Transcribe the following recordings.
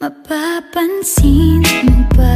Mapapansin mo ba?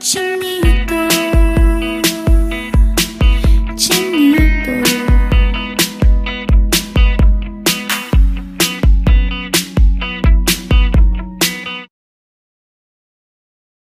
what.